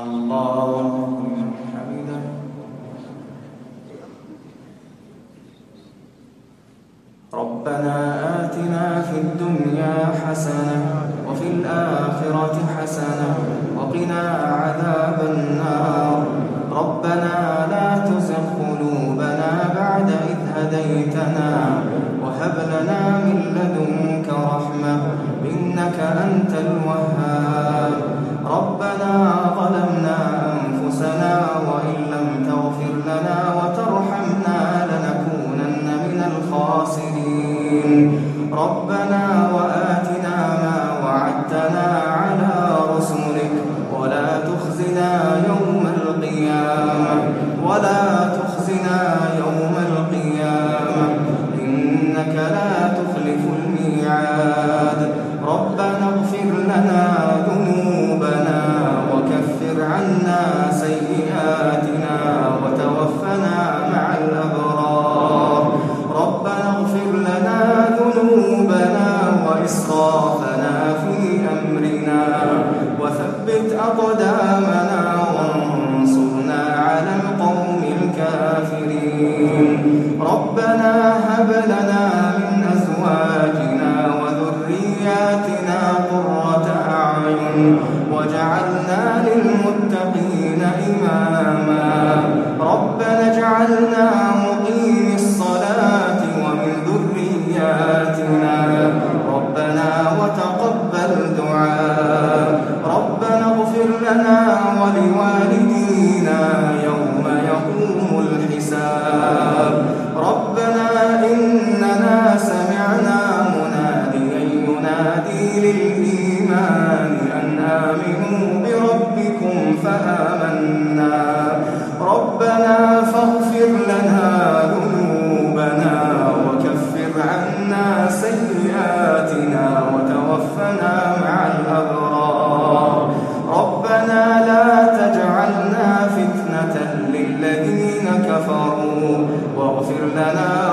اللهم حمدا. ربنا آتنا في الدنيا حسنة وفي الآخرة حسنة وقنا عذاب النار. ربنا لا تزغ قلوبنا بعد إذ هديتنا وهب لنا من لدنك رحمة إنك أنت الوهاب. ربنا وآتنا ما وعدتنا على رسلك ولا تخزنا يوم القيامة ولا تخزنا يوم القيامة إنك لا تخلف الميعاد ربنا اغفر لنا ذنوبنا وكفر عنا سيئاتنا وإسرافنا في أمرنا. وثبت أقدامنا وانصرنا على القوم الكافرين. ربنا هب لنا من أزواجنا وذرياتنا قرة أعين وجعلنا للمتقين إماما. ربنا اجعلنا فآمنا ربنا فاغفر لنا ذنوبنا وكفر عنا سيئاتنا وتوفنا مع الأبرار. ربنا لا تجعلنا فتنة للذين كفروا واغفر لنا